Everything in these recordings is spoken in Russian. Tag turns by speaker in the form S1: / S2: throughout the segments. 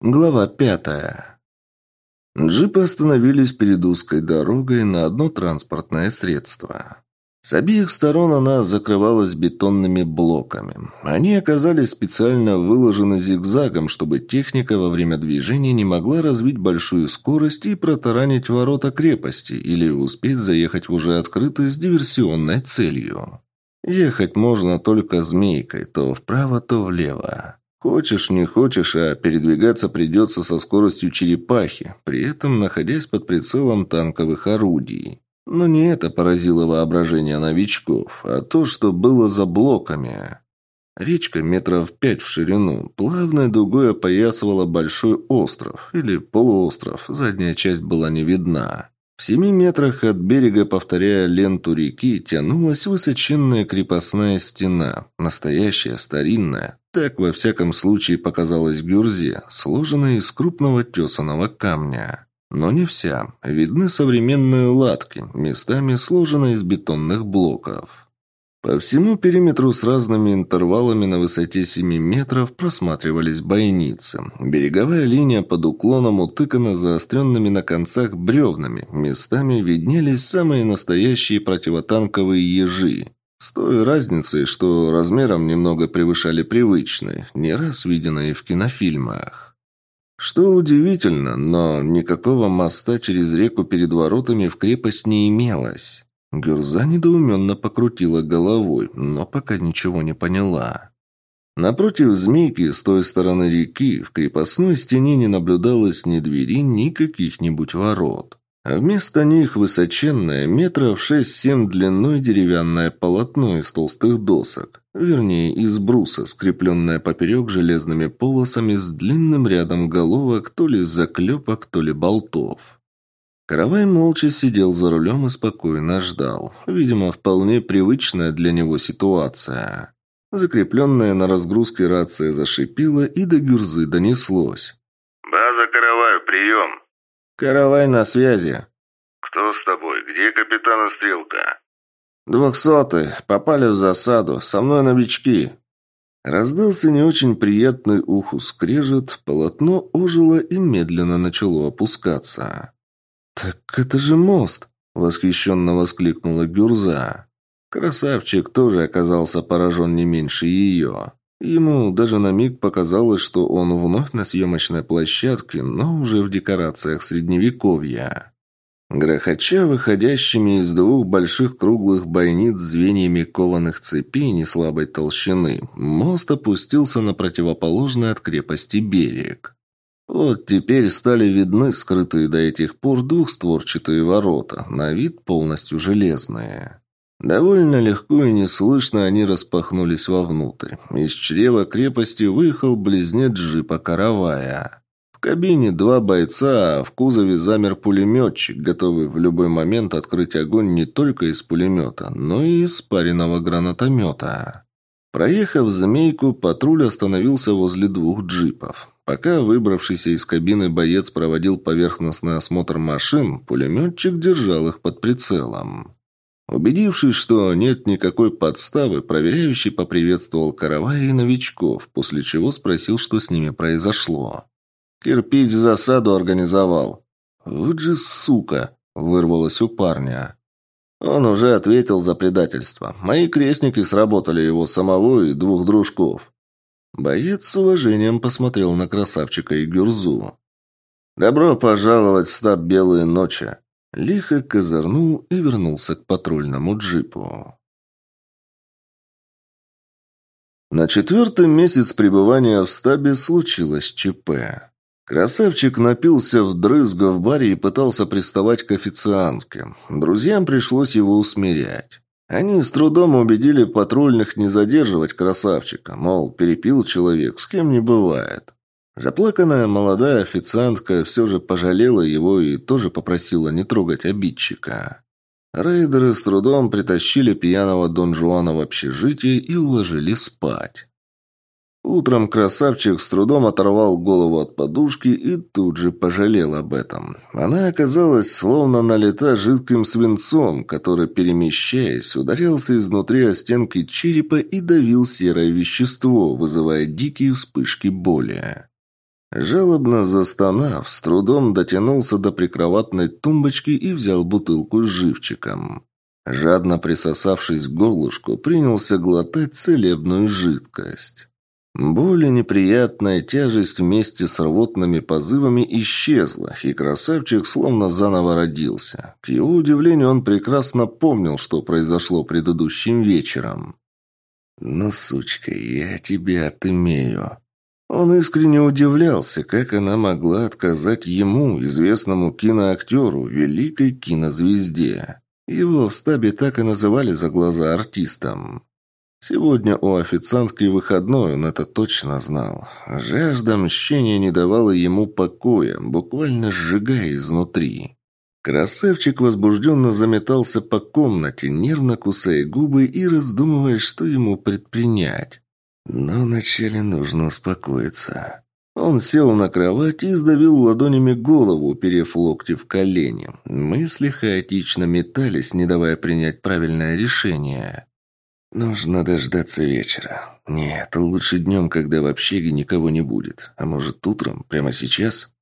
S1: Глава пятая. Джипы остановились перед узкой дорогой на одно транспортное средство. С обеих сторон она закрывалась бетонными блоками. Они оказались специально выложены зигзагом, чтобы техника во время движения не могла развить большую скорость и протаранить ворота крепости или успеть заехать в уже открытую с диверсионной целью. Ехать можно только змейкой, то вправо, то влево. Хочешь, не хочешь, а передвигаться придется со скоростью черепахи, при этом находясь под прицелом танковых орудий. Но не это поразило воображение новичков, а то, что было за блоками. Речка метров пять в ширину, плавной дугой опоясывала большой остров, или полуостров, задняя часть была не видна. В семи метрах от берега, повторяя ленту реки, тянулась высоченная крепостная стена, настоящая, старинная, так во всяком случае показалась Гюрзе, сложенная из крупного тесаного камня. Но не вся. Видны современные латки, местами сложенные из бетонных блоков. По всему периметру с разными интервалами на высоте 7 метров просматривались бойницы. Береговая линия под уклоном утыкана заостренными на концах бревнами. Местами виднелись самые настоящие противотанковые ежи. С той разницей, что размером немного превышали привычные, не раз виденные в кинофильмах. Что удивительно, но никакого моста через реку перед воротами в крепость не имелось. Гюрза недоуменно покрутила головой, но пока ничего не поняла. Напротив змейки, с той стороны реки, в крепостной стене не наблюдалось ни двери, ни каких-нибудь ворот. А вместо них высоченное, метров шесть-семь длиной деревянное полотно из толстых досок. Вернее, из бруса, скрепленное поперек железными полосами с длинным рядом головок то ли заклепок, то ли болтов. Каравай молча сидел за рулем и спокойно ждал. Видимо, вполне привычная для него ситуация. Закрепленная на разгрузке рация зашипела и до гюрзы донеслось.
S2: «База Каравай, прием!»
S1: «Каравай на связи!»
S2: «Кто с тобой? Где капитан и стрелка?»
S1: «Двухсотый. Попали в засаду. Со мной новички». Раздался не очень приятный уху скрежет, полотно ожило и медленно начало опускаться. «Так это же мост!» – восхищенно воскликнула Гюрза. Красавчик тоже оказался поражен не меньше ее. Ему даже на миг показалось, что он вновь на съемочной площадке, но уже в декорациях Средневековья. Грохоча выходящими из двух больших круглых бойниц звеньями кованых цепей неслабой толщины, мост опустился на противоположный от крепости берег. Вот теперь стали видны скрытые до этих пор двухстворчатые ворота, на вид полностью железные. Довольно легко и неслышно они распахнулись вовнутрь. Из чрева крепости выехал близнец джипа «Каравая». В кабине два бойца, а в кузове замер пулеметчик, готовый в любой момент открыть огонь не только из пулемета, но и из спаренного гранатомета. Проехав «Змейку», патруль остановился возле двух джипов. Пока выбравшийся из кабины боец проводил поверхностный осмотр машин, пулеметчик держал их под прицелом. Убедившись, что нет никакой подставы, проверяющий поприветствовал каравая и новичков, после чего спросил, что с ними произошло. «Кирпич засаду организовал». «Вот же сука!» – вырвалось у парня. Он уже ответил за предательство. Мои крестники сработали его самого и двух дружков. Боец с уважением посмотрел на красавчика и Гюрзу. «Добро пожаловать в стаб Белые ночи!» Лихо козырнул и вернулся к патрульному джипу. На четвертый месяц пребывания в стабе случилось ЧП. Красавчик напился вдрызга в баре и пытался приставать к официантке. Друзьям пришлось его усмирять. Они с трудом убедили патрульных не задерживать красавчика, мол, перепил человек, с кем не бывает. Заплаканная молодая официантка все же пожалела его и тоже попросила не трогать обидчика. Рейдеры с трудом притащили пьяного Дон Жуана в общежитие и уложили спать. Утром красавчик с трудом оторвал голову от подушки и тут же пожалел об этом. Она оказалась словно налита жидким свинцом, который, перемещаясь, ударялся изнутри о стенки черепа и давил серое вещество, вызывая дикие вспышки боли. Жалобно застонав, с трудом дотянулся до прикроватной тумбочки и взял бутылку с живчиком. Жадно присосавшись к горлышку, принялся глотать целебную жидкость. Более неприятная тяжесть вместе с рвотными позывами исчезла, и красавчик словно заново родился. К его удивлению, он прекрасно помнил, что произошло предыдущим вечером. «Ну, сучка, я тебя отымею», он искренне удивлялся, как она могла отказать ему, известному киноактеру, великой кинозвезде. Его в стабе так и называли за глаза артистом. Сегодня у официантки выходной, он это точно знал. Жажда мщения не давала ему покоя, буквально сжигая изнутри. Красавчик возбужденно заметался по комнате, нервно кусая губы и раздумывая, что ему предпринять. Но вначале нужно успокоиться. Он сел на кровать и сдавил ладонями голову, уперев локти в колени. Мысли хаотично метались, не давая принять правильное решение. Нужно дождаться вечера. Нет, лучше днем, когда в общаге никого не будет. А может, утром? Прямо сейчас?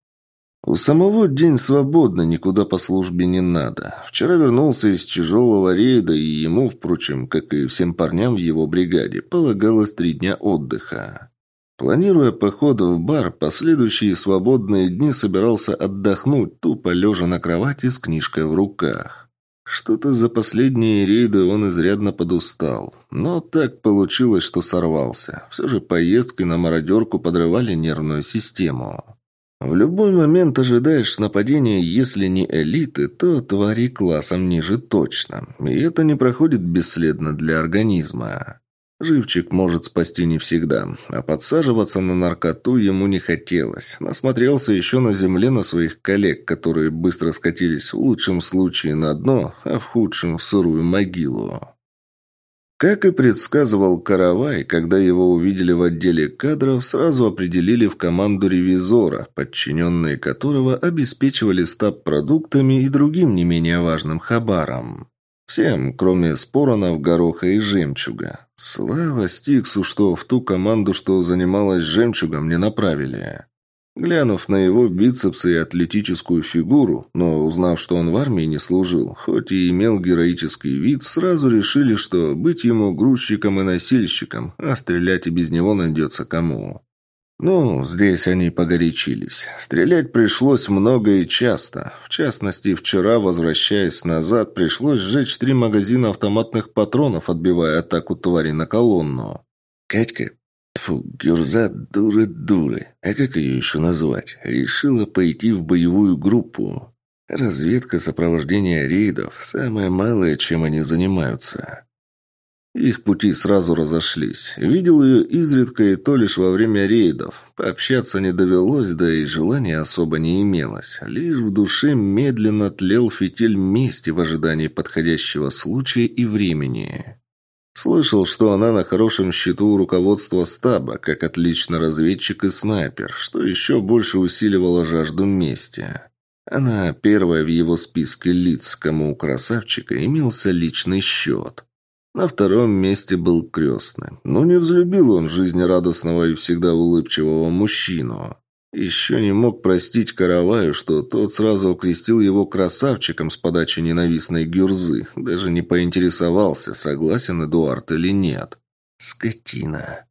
S1: У самого день свободно, никуда по службе не надо. Вчера вернулся из тяжелого рейда, и ему, впрочем, как и всем парням в его бригаде, полагалось три дня отдыха. Планируя поход в бар, последующие свободные дни собирался отдохнуть, тупо лежа на кровати с книжкой в руках. Что-то за последние рейды он изрядно подустал. Но так получилось, что сорвался. Все же поездки на мародерку подрывали нервную систему. В любой момент ожидаешь нападения, если не элиты, то твари классом ниже точно. И это не проходит бесследно для организма. Живчик может спасти не всегда, а подсаживаться на наркоту ему не хотелось. Насмотрелся еще на земле на своих коллег, которые быстро скатились в лучшем случае на дно, а в худшем в сырую могилу. Как и предсказывал Каравай, когда его увидели в отделе кадров, сразу определили в команду ревизора, подчиненные которого обеспечивали стаб продуктами и другим не менее важным хабаром. Всем, кроме споронов, гороха и жемчуга. Слава Стиксу, что в ту команду, что занималась жемчугом, не направили. Глянув на его бицепсы и атлетическую фигуру, но узнав, что он в армии не служил, хоть и имел героический вид, сразу решили, что быть ему грузчиком и носильщиком, а стрелять и без него найдется кому. Ну, здесь они погорячились. Стрелять пришлось много и часто. В частности, вчера, возвращаясь назад, пришлось сжечь три магазина автоматных патронов, отбивая атаку твари на колонну. Катька Фу, Гюрза дура-дура. А как ее еще назвать? Решила пойти в боевую группу. Разведка, сопровождение рейдов – самое малое, чем они занимаются. Их пути сразу разошлись. Видел ее изредка и то лишь во время рейдов. Пообщаться не довелось, да и желания особо не имелось. Лишь в душе медленно тлел фитиль мести в ожидании подходящего случая и времени. Слышал, что она на хорошем счету у руководства стаба, как отличный разведчик и снайпер, что еще больше усиливало жажду мести. Она первая в его списке лиц, кому у красавчика имелся личный счет. На втором месте был крестный. Но не взлюбил он жизнерадостного и всегда улыбчивого мужчину. Еще не мог простить Караваю, что тот сразу окрестил его красавчиком с подачи ненавистной гюрзы, даже не поинтересовался, согласен Эдуард или нет. Скотина.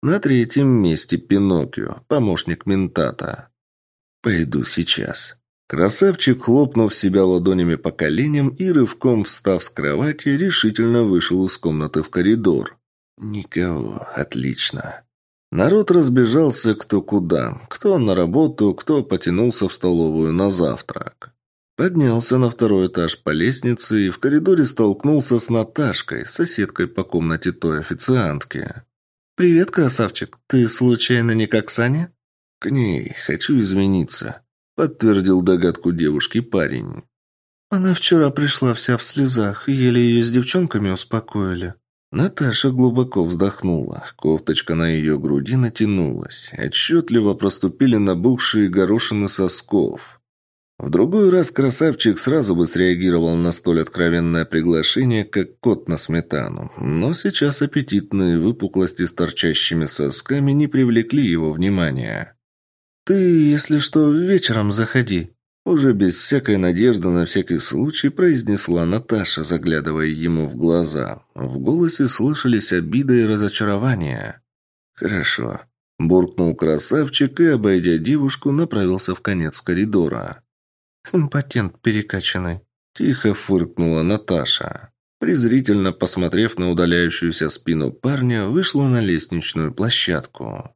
S1: На третьем месте Пиноккио, помощник ментата. «Пойду сейчас». Красавчик, хлопнув себя ладонями по коленям и рывком встав с кровати, решительно вышел из комнаты в коридор. «Никого. Отлично. Народ разбежался кто куда, кто на работу, кто потянулся в столовую на завтрак. Поднялся на второй этаж по лестнице и в коридоре столкнулся с Наташкой, соседкой по комнате той официантки. «Привет, красавчик. Ты случайно не как Саня?» «К ней. Хочу извиниться», — подтвердил догадку девушки парень. «Она вчера пришла вся в слезах, еле ее с девчонками успокоили», Наташа глубоко вздохнула. Кофточка на ее груди натянулась. Отчетливо проступили набухшие горошины сосков. В другой раз красавчик сразу бы среагировал на столь откровенное приглашение, как кот на сметану. Но сейчас аппетитные выпуклости с торчащими сосками не привлекли его внимания. «Ты, если что, вечером заходи», уже без всякой надежды на всякий случай произнесла Наташа, заглядывая ему в глаза. В голосе слышались обида и разочарование. «Хорошо», – буркнул красавчик и, обойдя девушку, направился в конец коридора. «Импотент перекачанный», – тихо фыркнула Наташа. Презрительно посмотрев на удаляющуюся спину парня, вышла на лестничную площадку.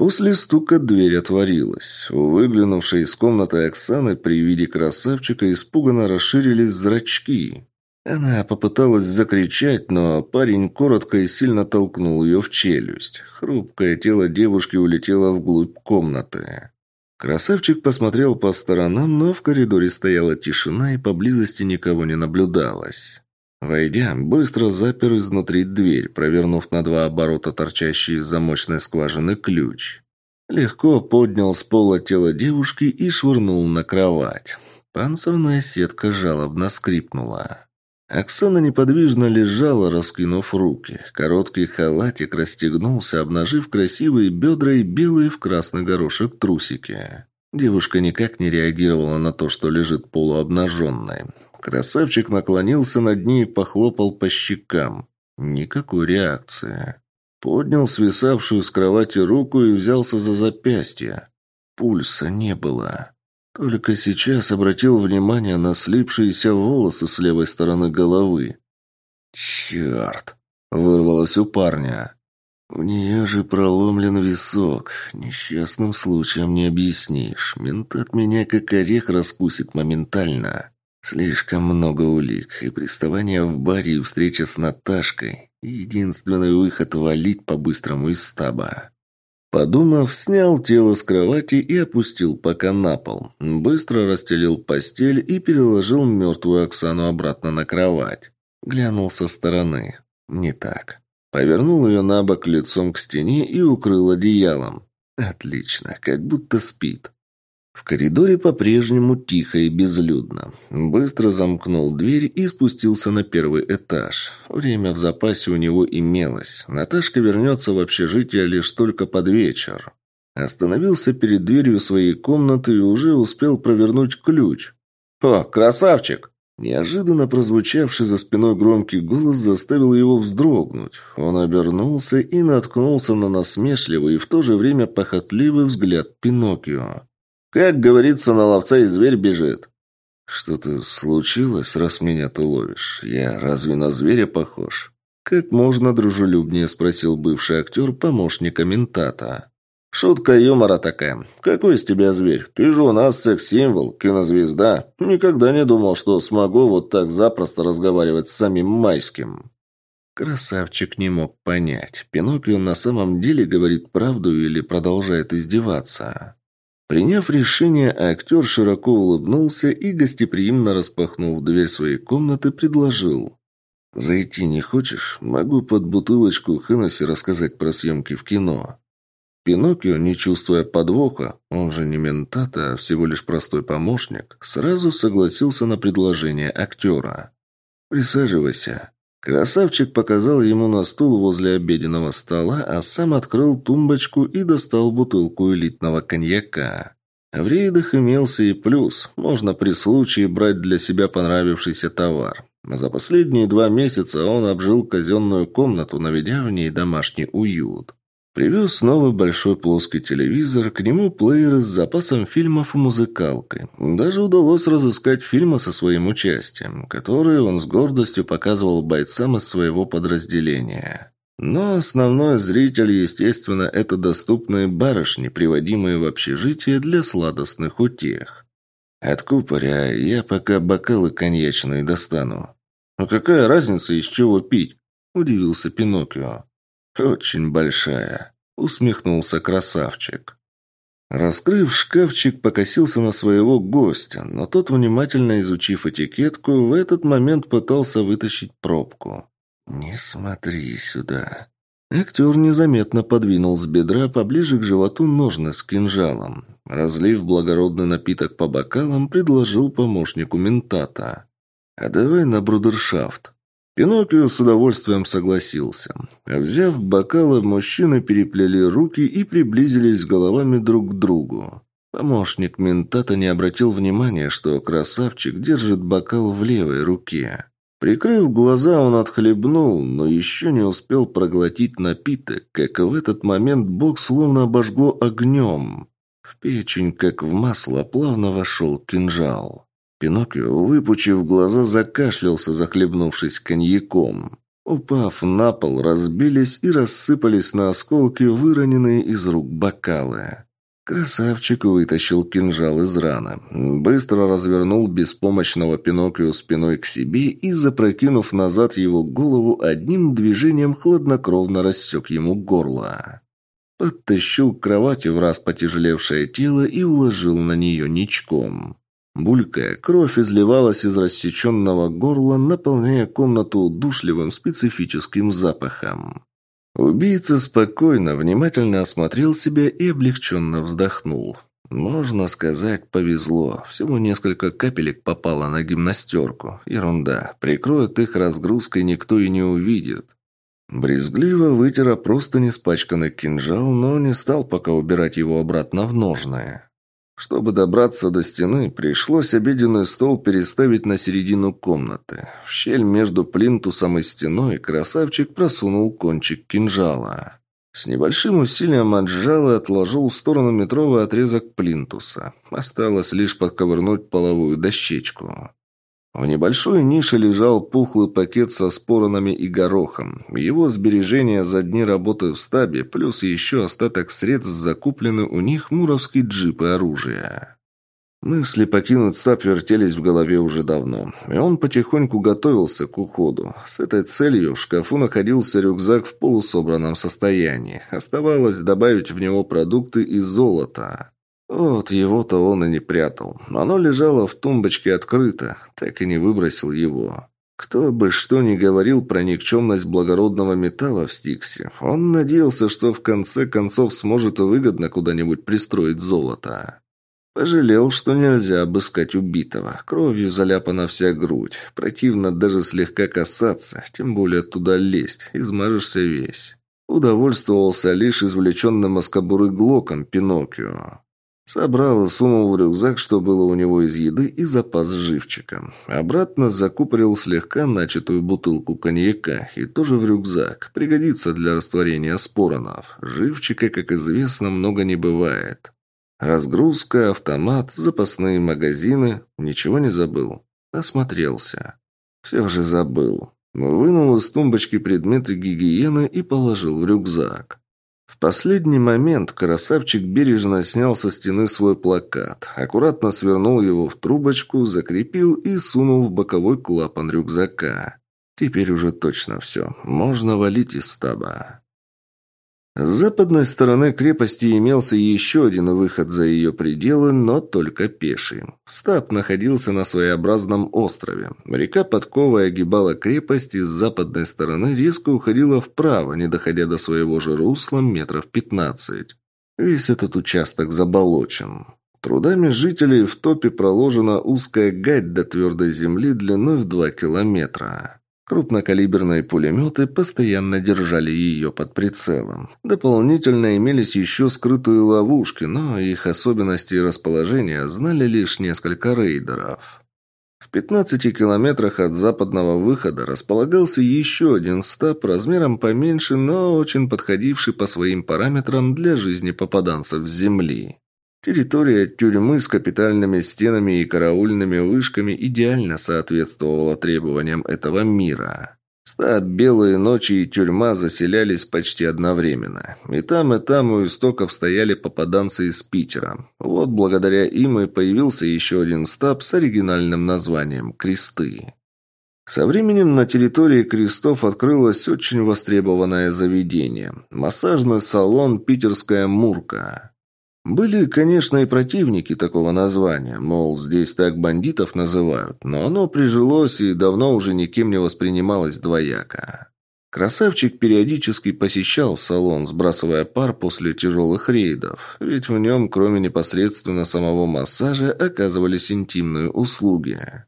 S1: После стука дверь отворилась. У выглянувшей из комнаты Оксаны при виде красавчика испуганно расширились зрачки. Она попыталась закричать, но парень коротко и сильно толкнул ее в челюсть. Хрупкое тело девушки улетело вглубь комнаты. Красавчик посмотрел по сторонам, но в коридоре стояла тишина и поблизости никого не наблюдалось. Войдя, быстро запер изнутри дверь, провернув на два оборота торчащий из замочной скважины ключ. Легко поднял с пола тело девушки и швырнул на кровать. Панцирная сетка жалобно скрипнула. Оксана неподвижно лежала, раскинув руки. Короткий халатик расстегнулся, обнажив красивые бедра и белые в красный горошек трусики. Девушка никак не реагировала на то, что лежит полуобнаженной. Красавчик наклонился над ней и похлопал по щекам. Никакой реакции. Поднял свисавшую с кровати руку и взялся за запястье. Пульса не было. Только сейчас обратил внимание на слипшиеся волосы с левой стороны головы. «Черт!» – вырвалось у парня. «У нее же проломлен висок. Несчастным случаем не объяснишь. Ментат меня как орех раскусит моментально». Слишком много улик, и приставание в баре и встреча с Наташкой. Единственный выход – валить по-быстрому из стаба. Подумав, снял тело с кровати и опустил пока на пол. Быстро расстелил постель и переложил мертвую Оксану обратно на кровать. Глянул со стороны. Не так. Повернул ее на бок лицом к стене и укрыл одеялом. Отлично, как будто спит. В коридоре по-прежнему тихо и безлюдно. Быстро замкнул дверь и спустился на первый этаж. Время в запасе у него имелось. Наташка вернется в общежитие лишь только под вечер. Остановился перед дверью своей комнаты и уже успел провернуть ключ. «О, красавчик!» Неожиданно прозвучавший за спиной громкий голос заставил его вздрогнуть. Он обернулся и наткнулся на насмешливый и в то же время похотливый взгляд Пиноккио. Как говорится, на ловца и зверь бежит. Что-то случилось, раз меня ты ловишь? Я разве на зверя похож? Как можно дружелюбнее спросил бывший актер помощника ментата. «Шутка юмора такая. Какой из тебя зверь? Ты же у нас секс-символ, кинозвезда. Никогда не думал, что смогу вот так запросто разговаривать с самим Майским». Красавчик не мог понять, Пиноккио на самом деле говорит правду или продолжает издеваться. Приняв решение, актер широко улыбнулся и, гостеприимно распахнув дверь своей комнаты, предложил. «Зайти не хочешь? Могу под бутылочку Хеннесси рассказать про съемки в кино». Пиноккио, не чувствуя подвоха, он же не ментат, а всего лишь простой помощник, сразу согласился на предложение актера. «Присаживайся». Красавчик показал ему на стул возле обеденного стола, а сам открыл тумбочку и достал бутылку элитного коньяка. В рейдах имелся и плюс. Можно при случае брать для себя понравившийся товар. За последние два месяца он обжил казенную комнату, наведя в ней домашний уют. Привез новый большой плоский телевизор, к нему плееры с запасом фильмов и музыкалкой. Даже удалось разыскать фильмы со своим участием, которые он с гордостью показывал бойцам из своего подразделения. Но основной зритель, естественно, это доступные барышни, приводимые в общежитие для сладостных утех. От купоря я пока бокалы коньячные достану. «А какая разница, из чего пить?» – удивился Пиноккио. «Очень большая», — усмехнулся красавчик. Раскрыв шкафчик, покосился на своего гостя, но тот, внимательно изучив этикетку, в этот момент пытался вытащить пробку. «Не смотри сюда». Актер незаметно подвинул с бедра поближе к животу ножны с кинжалом. Разлив благородный напиток по бокалам, предложил помощнику ментата. «А давай на брудершафт». Пиноккио с удовольствием согласился. Взяв бокалы, мужчины переплели руки и приблизились головами друг к другу. Помощник ментата не обратил внимания, что красавчик держит бокал в левой руке. Прикрыв глаза, он отхлебнул, но еще не успел проглотить напиток, как в этот момент бок словно обожгло огнем. В печень, как в масло, плавно вошел кинжал. Пиноккио, выпучив глаза, закашлялся, захлебнувшись коньяком. Упав на пол, разбились и рассыпались на осколки, выроненные из рук бокалы. Красавчик вытащил кинжал из раны, быстро развернул беспомощного Пиноккио спиной к себе и, запрокинув назад его голову, одним движением хладнокровно рассек ему горло. Подтащил к кровати в раз потяжелевшее тело и уложил на нее ничком. Булькая, кровь изливалась из рассеченного горла, наполняя комнату удушливым специфическим запахом. Убийца спокойно, внимательно осмотрел себя и облегченно вздохнул. Можно сказать, повезло. Всего несколько капелек попало на гимнастерку. Ерунда. Прикроет их разгрузкой, никто и не увидит. Брезгливо вытер просто не спачканный кинжал, но не стал пока убирать его обратно в ножное. Чтобы добраться до стены, пришлось обеденный стол переставить на середину комнаты. В щель между плинтусом и стеной красавчик просунул кончик кинжала. С небольшим усилием отжал и отложил в сторону метровый отрезок плинтуса. Осталось лишь подковырнуть половую дощечку. В небольшой нише лежал пухлый пакет со споронами и горохом. Его сбережения за дни работы в стабе, плюс еще остаток средств закуплены у них муровский джип и оружие. Мысли покинуть стаб вертелись в голове уже давно, и он потихоньку готовился к уходу. С этой целью в шкафу находился рюкзак в полусобранном состоянии. Оставалось добавить в него продукты и золото. Вот его-то он и не прятал. Оно лежало в тумбочке открыто, так и не выбросил его. Кто бы что ни говорил про никчемность благородного металла в Стиксе, он надеялся, что в конце концов сможет выгодно куда-нибудь пристроить золото. Пожалел, что нельзя обыскать убитого. Кровью заляпана вся грудь. Противно даже слегка касаться, тем более туда лезть. Измажешься весь. Удовольствовался лишь извлеченным из кобуры глоком Пиноккио. Собрал и сунул в рюкзак, что было у него из еды, и запас живчика. Обратно закупорил слегка начатую бутылку коньяка и тоже в рюкзак. Пригодится для растворения споронов. Живчика, как известно, много не бывает. Разгрузка, автомат, запасные магазины. Ничего не забыл. Осмотрелся. Все же забыл. Вынул из тумбочки предметы гигиены и положил в рюкзак. В последний момент красавчик бережно снял со стены свой плакат, аккуратно свернул его в трубочку, закрепил и сунул в боковой клапан рюкзака. Теперь уже точно все. Можно валить из стаба. С западной стороны крепости имелся еще один выход за ее пределы, но только пеший. Стаб находился на своеобразном острове. Река Подковая огибала крепость и с западной стороны резко уходила вправо, не доходя до своего же русла метров пятнадцать. Весь этот участок заболочен. Трудами жителей в топе проложена узкая гать до твердой земли длиной в два километра. Крупнокалиберные пулеметы постоянно держали ее под прицелом. Дополнительно имелись еще скрытые ловушки, но их особенности и расположения знали лишь несколько рейдеров. В 15 километрах от западного выхода располагался еще один стаб размером поменьше, но очень подходивший по своим параметрам для жизни попаданцев с Земли. Территория тюрьмы с капитальными стенами и караульными вышками идеально соответствовала требованиям этого мира. Стаб, белые ночи и тюрьма заселялись почти одновременно. И там, и там у истоков стояли попаданцы из Питера. Вот благодаря им и появился еще один стаб с оригинальным названием «Кресты». Со временем на территории крестов открылось очень востребованное заведение – массажный салон «Питерская Мурка». Были, конечно, и противники такого названия, мол, здесь так бандитов называют, но оно прижилось и давно уже никем не воспринималось двояко. Красавчик периодически посещал салон, сбрасывая пар после тяжелых рейдов, ведь в нем, кроме непосредственно самого массажа, оказывались интимные услуги.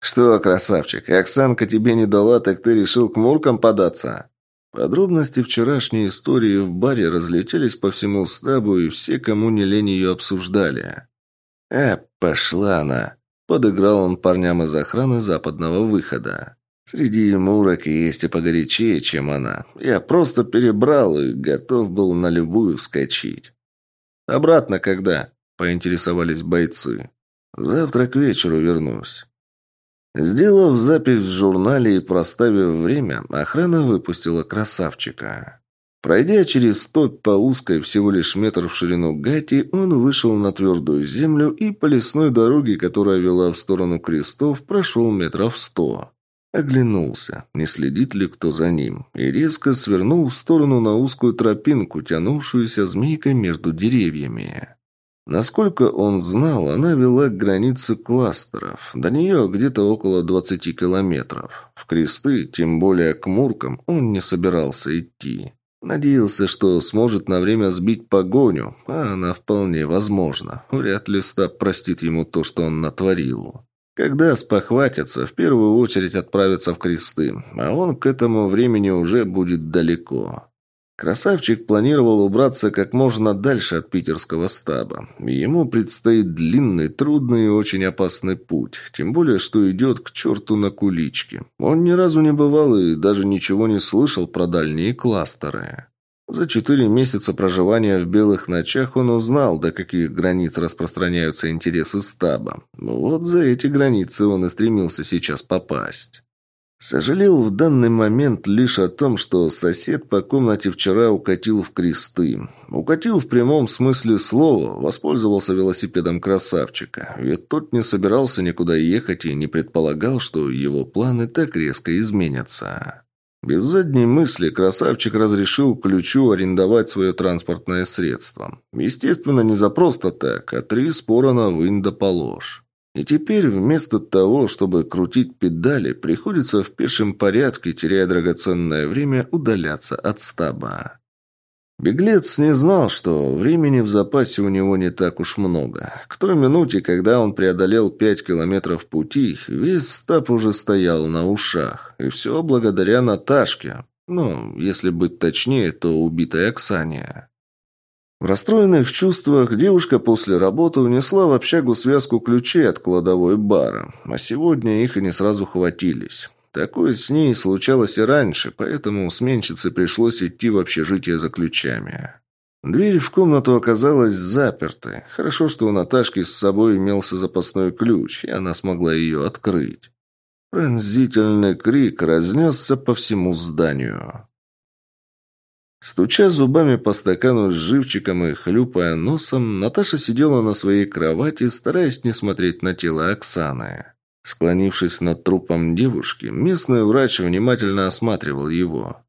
S1: «Что, красавчик, Оксанка тебе не дала, так ты решил к Муркам податься?» Подробности вчерашней истории в баре разлетелись по всему стабу, и все, кому не лень, ее обсуждали. «Э, пошла она!» – подыграл он парням из охраны западного выхода. «Среди мурок есть и погорячее, чем она. Я просто перебрал и готов был на любую вскочить». «Обратно когда?» – поинтересовались бойцы. «Завтра к вечеру вернусь». Сделав запись в журнале и проставив время, охрана выпустила красавчика. Пройдя через топь по узкой всего лишь метр в ширину гати, он вышел на твердую землю и по лесной дороге, которая вела в сторону крестов, прошел метров сто. Оглянулся, не следит ли кто за ним, и резко свернул в сторону на узкую тропинку, тянувшуюся змейкой между деревьями. Насколько он знал, она вела к границе кластеров. До нее где-то около 20 километров. В кресты, тем более к Муркам, он не собирался идти. Надеялся, что сможет на время сбить погоню, а она вполне возможна. Вряд ли Стаб простит ему то, что он натворил. Когда спохватятся, в первую очередь отправятся в кресты, а он к этому времени уже будет далеко. Красавчик планировал убраться как можно дальше от питерского стаба. Ему предстоит длинный, трудный и очень опасный путь, тем более, что идет к черту на куличке. Он ни разу не бывал и даже ничего не слышал про дальние кластеры. За четыре месяца проживания в белых ночах он узнал, до каких границ распространяются интересы стаба. Вот за эти границы он и стремился сейчас попасть. Сожалел в данный момент лишь о том, что сосед по комнате вчера укатил в кресты. Укатил в прямом смысле слова, воспользовался велосипедом красавчика, ведь тот не собирался никуда ехать и не предполагал, что его планы так резко изменятся. Без задней мысли красавчик разрешил ключу арендовать свое транспортное средство. Естественно, не за просто так, а три спора на вынь да положь. И теперь вместо того, чтобы крутить педали, приходится в пешем порядке, теряя драгоценное время, удаляться от стаба. Беглец не знал, что времени в запасе у него не так уж много. К той минуте, когда он преодолел пять километров пути, весь стаб уже стоял на ушах. И все благодаря Наташке. Ну, если быть точнее, то убитой Оксане. В расстроенных чувствах девушка после работы унесла в общагу связку ключей от кладовой бара, а сегодня их и не сразу хватились. Такое с ней случалось и раньше, поэтому сменщице пришлось идти в общежитие за ключами. Дверь в комнату оказалась запертой. Хорошо, что у Наташки с собой имелся запасной ключ, и она смогла ее открыть. Пронзительный крик разнесся по всему зданию. Стуча зубами по стакану с живчиком и хлюпая носом, Наташа сидела на своей кровати, стараясь не смотреть на тело Оксаны. Склонившись над трупом девушки, местный врач внимательно осматривал его.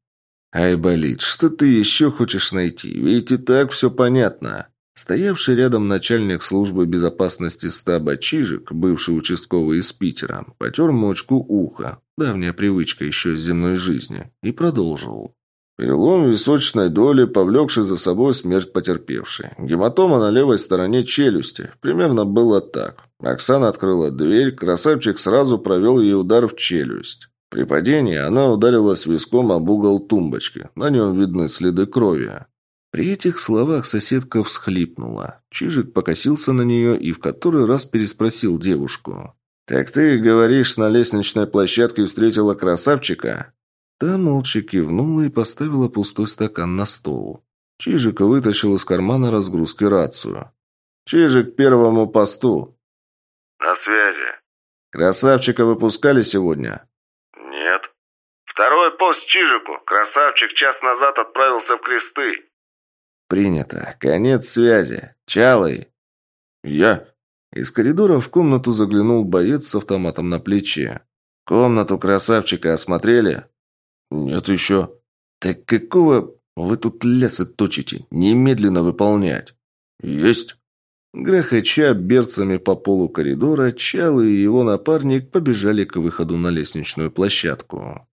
S1: «Ай, болит, что ты еще хочешь найти? Ведь и так все понятно». Стоявший рядом начальник службы безопасности стаба Чижик, бывший участковый из Питера, потер мочку уха, давняя привычка еще с земной жизни, и продолжил. Перелом височной доли, повлекший за собой смерть потерпевшей. Гематома на левой стороне челюсти. Примерно было так. Оксана открыла дверь, красавчик сразу провел ей удар в челюсть. При падении она ударилась виском об угол тумбочки. На нем видны следы крови. При этих словах соседка всхлипнула. Чижик покосился на нее и в который раз переспросил девушку. «Так ты, говоришь, на лестничной площадке встретила красавчика?» Та молча кивнула и поставила пустой стакан на стол. Чижик вытащил из кармана разгрузки рацию. «Чижик первому посту!»
S2: «На связи».
S1: «Красавчика выпускали сегодня?»
S2: «Нет». «Второй пост Чижику. Красавчик час назад отправился в кресты».
S1: «Принято. Конец связи. Чалый». «Я». Из коридора в комнату заглянул боец с автоматом на плече. «Комнату красавчика осмотрели?» «Нет еще». «Так какого вы тут лесы точите? Немедленно выполнять». «Есть». Грохоча берцами по полу коридора, Чал и его напарник побежали к выходу на лестничную площадку.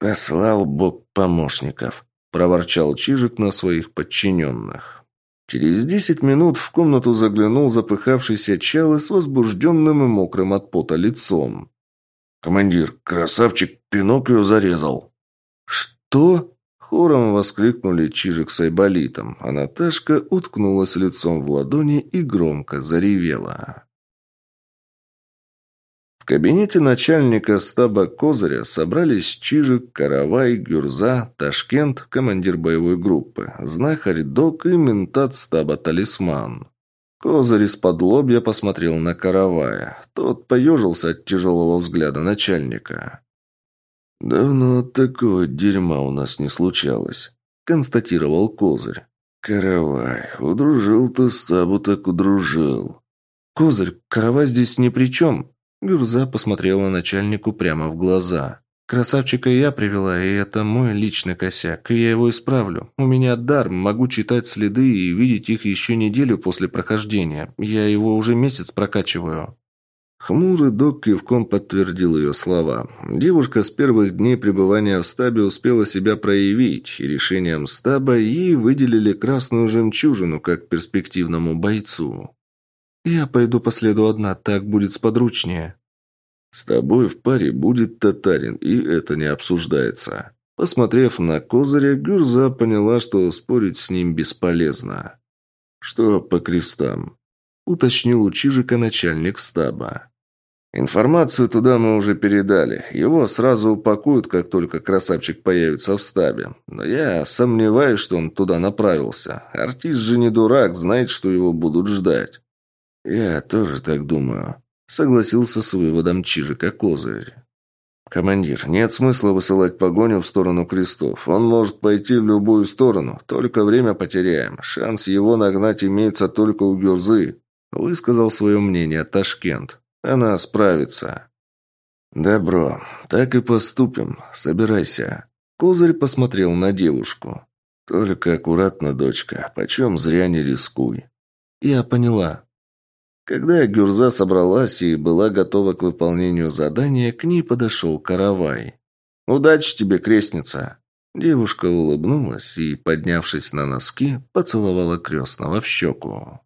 S1: «Послал Бог помощников», – проворчал Чижик на своих подчиненных. Через десять минут в комнату заглянул запыхавшийся Чал с возбужденным и мокрым от пота лицом. «Командир, красавчик Пиноккио зарезал!» «Что?» Хором воскликнули Чижик с Айболитом, а Наташка уткнулась лицом в ладони и громко заревела. В кабинете начальника стаба Козыря собрались Чижик, Каравай, Гюрза, Ташкент, командир боевой группы, знахарь Док и ментат стаба Талисман. Козырь из-под посмотрел на Каравая. Тот поежился от тяжелого взгляда начальника. «Давно такого дерьма у нас не случалось», — констатировал Козырь. «Каравай, удружил ты стабу, так удружил». «Козырь, Каравай здесь ни при чем», — Гюрза посмотрела начальнику прямо в глаза. «Красавчика я привела, и это мой личный косяк, и я его исправлю. У меня дар, могу читать следы и видеть их еще неделю после прохождения. Я его уже месяц прокачиваю». Хмурый док кивком подтвердил ее слова. Девушка с первых дней пребывания в стабе успела себя проявить, и решением стаба ей выделили красную жемчужину как перспективному бойцу. «Я пойду по следу одна, так будет сподручнее». «С тобой в паре будет татарин, и это не обсуждается». Посмотрев на козыря, Гюрза поняла, что спорить с ним бесполезно. «Что по крестам?» – уточнил у Чижика начальник стаба. Информацию туда мы уже передали. Его сразу упакуют, как только красавчик появится в стабе. Но я сомневаюсь, что он туда направился. Артист же не дурак, знает, что его будут ждать. Я тоже так думаю. Согласился с выводом Чижика Козырь. «Командир, нет смысла высылать погоню в сторону крестов. Он может пойти в любую сторону. Только время потеряем. Шанс его нагнать имеется только у Гюрзы», – высказал свое мнение Ташкент. Она справится. Добро. Так и поступим. Собирайся. Козырь посмотрел на девушку. Только аккуратно, дочка. Почем зря не рискуй. Я поняла. Когда Гюрза собралась и была готова к выполнению задания, к ней подошел Каравай. «Удачи тебе, крестница!» Девушка улыбнулась и, поднявшись на носки, поцеловала крестного в щеку.